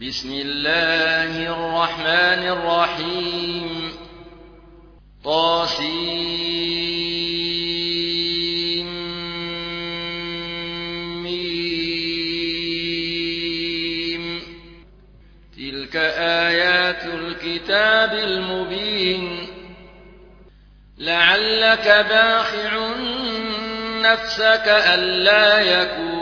بسم الله الرحمن الرحيم. طاسيم. تلك آيات الكتاب المبين. لعلك باخع نفسك ألا يكونوا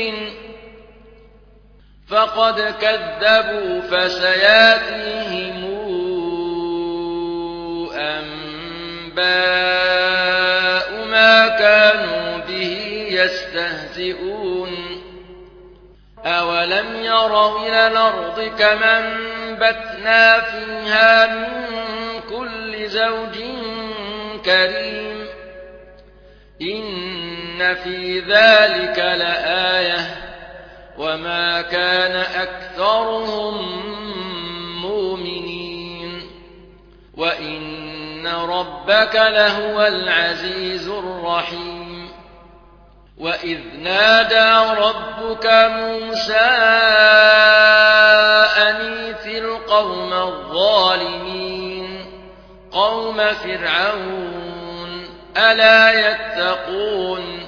فقد كذبوا فسياتيهم أنباء ما كانوا به يستهزئون. أولم يروا إلى الأرض كما انبتنا فيها من كل زوج كريم. إن في ذلك لآية وما كان أكثرهم مؤمنين وإن ربك لهو العزيز الرحيم وإذ نادى ربك موسى أنيت القوم الظالمين قوم فرعون ألا يتقون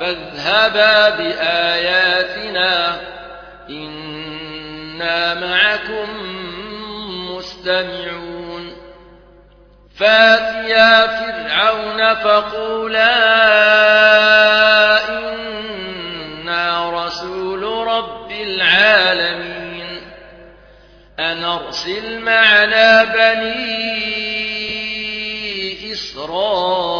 فاذهبا بآياتنا إنا معكم مستمعون. فاتيا فرعون فقولا إنا رسول رب العالمين. أن أرسل معنا بني إسرائيل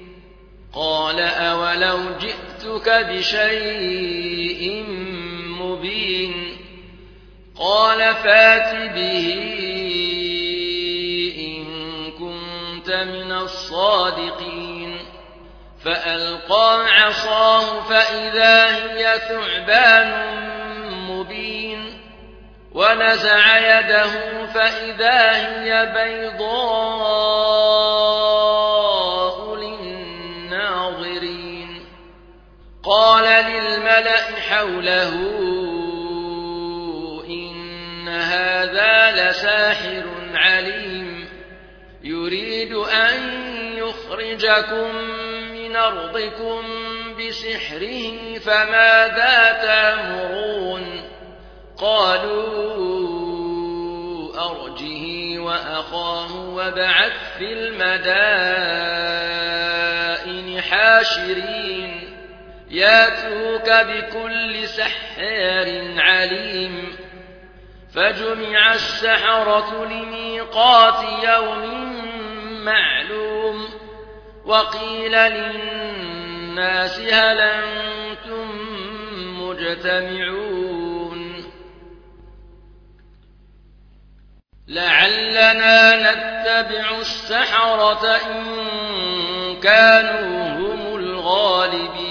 قال أولو جئتك بشيء قال فات به إن كنت من الصادقين فألقى عصاه فإذا هي ثعبان مبين ونزع يده فإذا هي بيضاء قال للملأ حوله إن هذا لساحر عليم. يريد أن يخرجكم من أرضكم بسحره فماذا تامرون؟ قالوا أرجه وأخاه وابعث في المدائن حاشرين. ياتوك بكل سحار عليم فجمع السحرة لميقات يوم معلوم وقيل للناس هل أنتم مجتمعون لعلنا نتبع السحرة إن كانوا هم الغالبين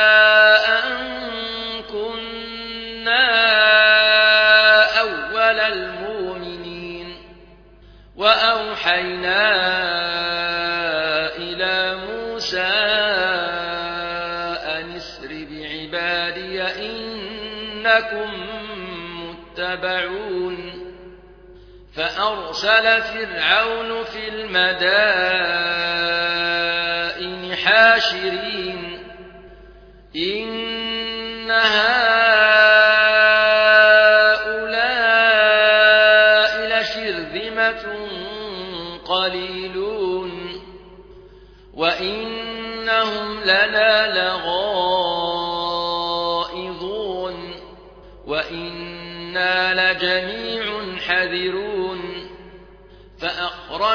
إنكم متبعون فأرسل فرعون في المدائن حاشرين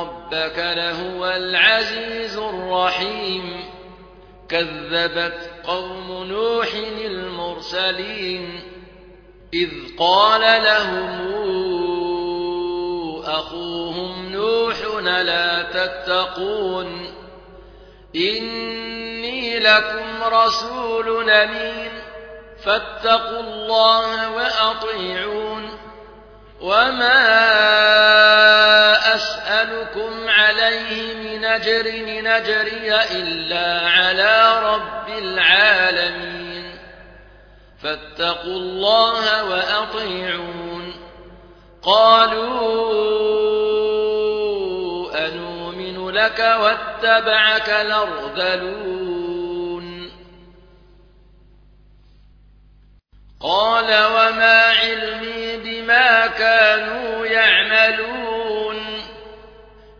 ربك لهو العزيز الرحيم. كذبت قوم نوح المرسلين إذ قال لهم أخوهم نوح لا تتقون؟ إني لكم رسول أمين. فاتقوا الله وأطيعون. وما أسألكم عليه من أجر نجري إلا على رب العالمين. فاتقوا الله وأطيعون. قالوا أنؤمن لك واتبعك الأرذلون. قال وما علمي بما كانوا يعملون.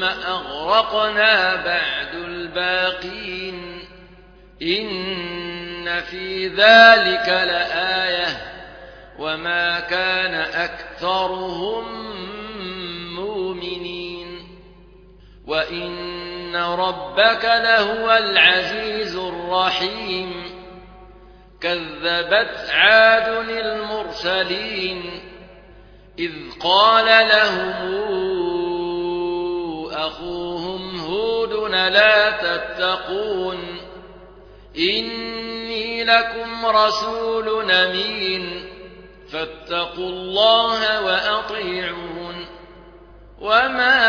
ثم أغرقنا بعد الباقين إن في ذلك لآية وما كان أكثرهم مؤمنين وإن ربك لهو العزيز الرحيم كذبت عاد المرسلين إذ قال لهم أخوهم هود لا تتقون إني لكم رسول أمين فاتقوا الله وأطيعون وما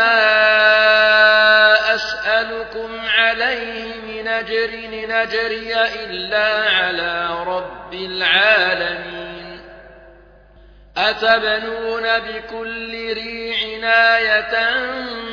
أسألكم عليه من أجر نجري إلا على رب العالمين أتبنون بكل ريع آية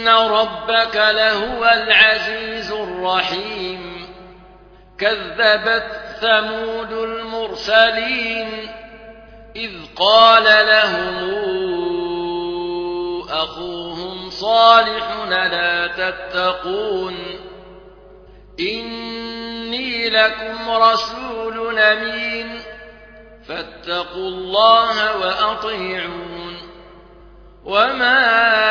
إن ربك لهو العزيز الرحيم كذبت ثمود المرسلين إذ قال لهم أخوهم صالح لا تتقون إني لكم رسول أمين فاتقوا الله وأطيعون وما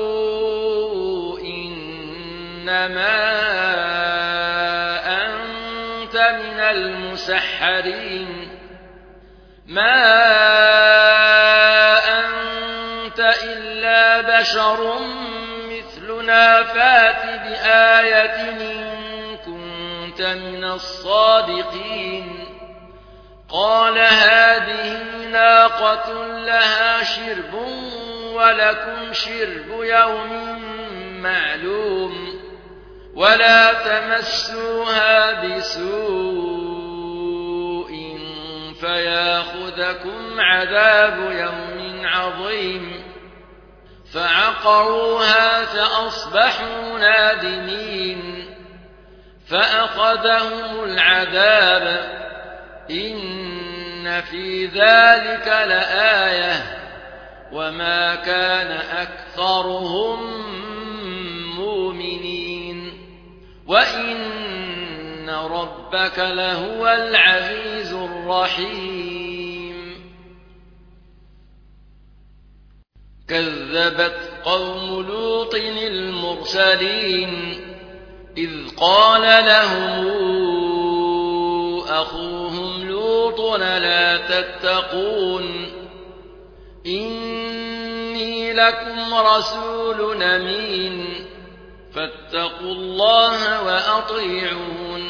إنما أنت من المسحرين ما أنت إلا بشر مثلنا فات بآية إن كنت من الصادقين قال هذه ناقة لها شرب ولكم شرب يوم معلوم ولا تمسوها بسوء فياخذكم عذاب يوم عظيم. فعقروها فأصبحوا نادمين. فأخذهم العذاب. إن في ذلك لآية. وما كان أكثرهم وإن ربك لهو العزيز الرحيم كذبت قوم لوط المرسلين إذ قال لهم أخوهم لوط لا تتقون إني لكم رسول أمين فاتقوا الله وأطيعون.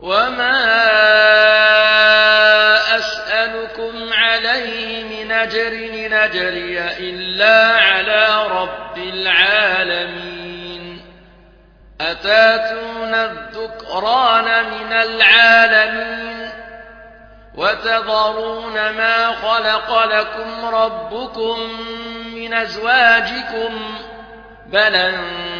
وما أسألكم عليه من أجر نجري إلا على رب العالمين. أتاتون الذكران من العالمين؟ وتذرون ما خلق لكم ربكم من أزواجكم؟ بل أنتم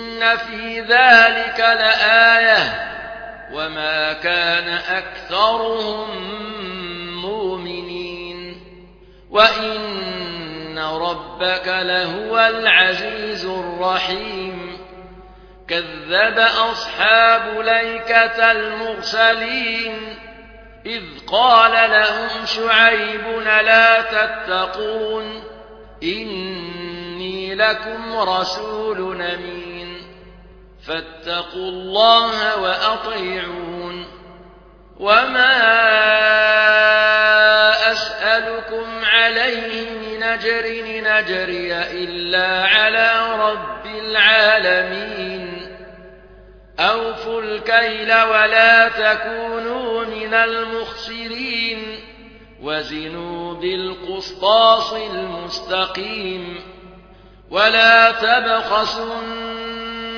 في ذلك لآية وما كان أكثرهم مؤمنين وإن ربك لهو العزيز الرحيم كذب أصحاب ليكة المرسلين إذ قال لهم شعيب لا تتقون إني لكم رسول أمين فاتقوا الله وأطيعون. وما أسألكم عليه من أجر نجري إلا على رب العالمين. أوفوا الكيل ولا تكونوا من المخسرين. وزنوا بالقسطاس المستقيم. ولا تبخسوا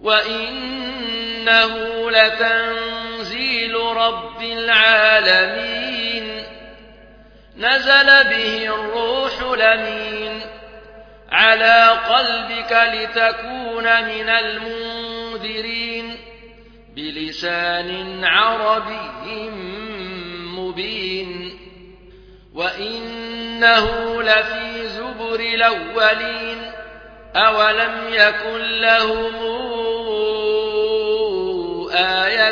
وإنه لتنزيل رب العالمين نزل به الروح لمين على قلبك لتكون من المنذرين بلسان عربي مبين وإنه لفي زبر الأولين أولم يكن لهم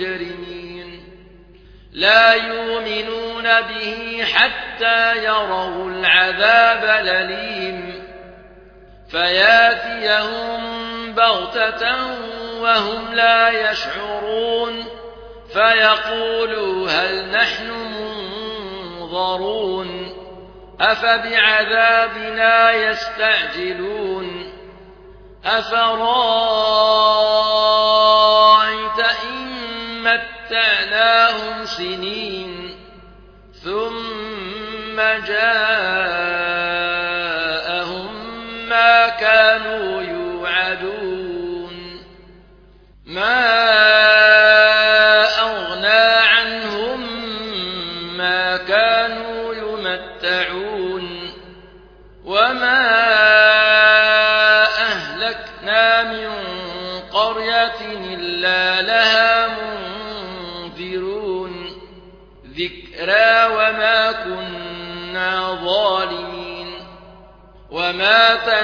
المجرمين لا يؤمنون به حتى يروا العذاب الأليم. فياتيهم بغتة وهم لا يشعرون. فيقولوا هل نحن منظرون. أفبعذابنا يستعجلون. أفرايت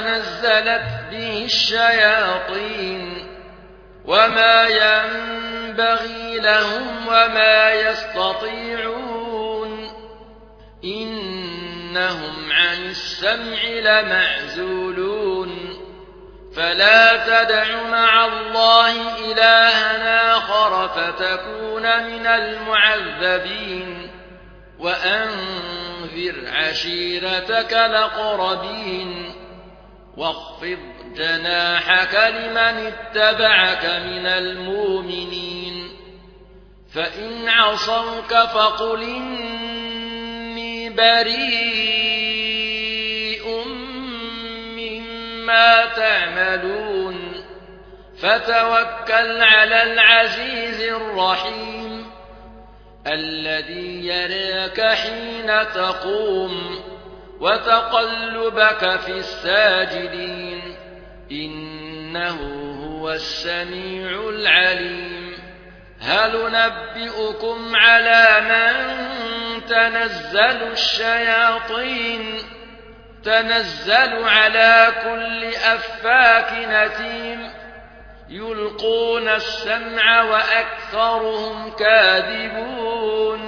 تنزلت به الشياطين وما ينبغي لهم وما يستطيعون إنهم عن السمع لمعزولون فلا تدع مع الله إلها آخر فتكون من المعذبين وأنذر عشيرتك لقربين واخفض جناحك لمن اتبعك من المؤمنين فإن عصوك فقل إني بريء مما تعملون فتوكل على العزيز الرحيم الذي يراك حين تقوم وتقلبك في الساجدين إنه هو السميع العليم. هل نبئكم على من تنزل الشياطين؟ تنزل على كل أفاك نتيم. يلقون السمع وأكثرهم كاذبون.